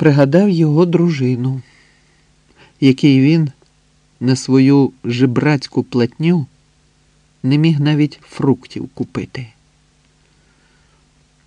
пригадав його дружину, якій він на свою жебрацьку платню не міг навіть фруктів купити.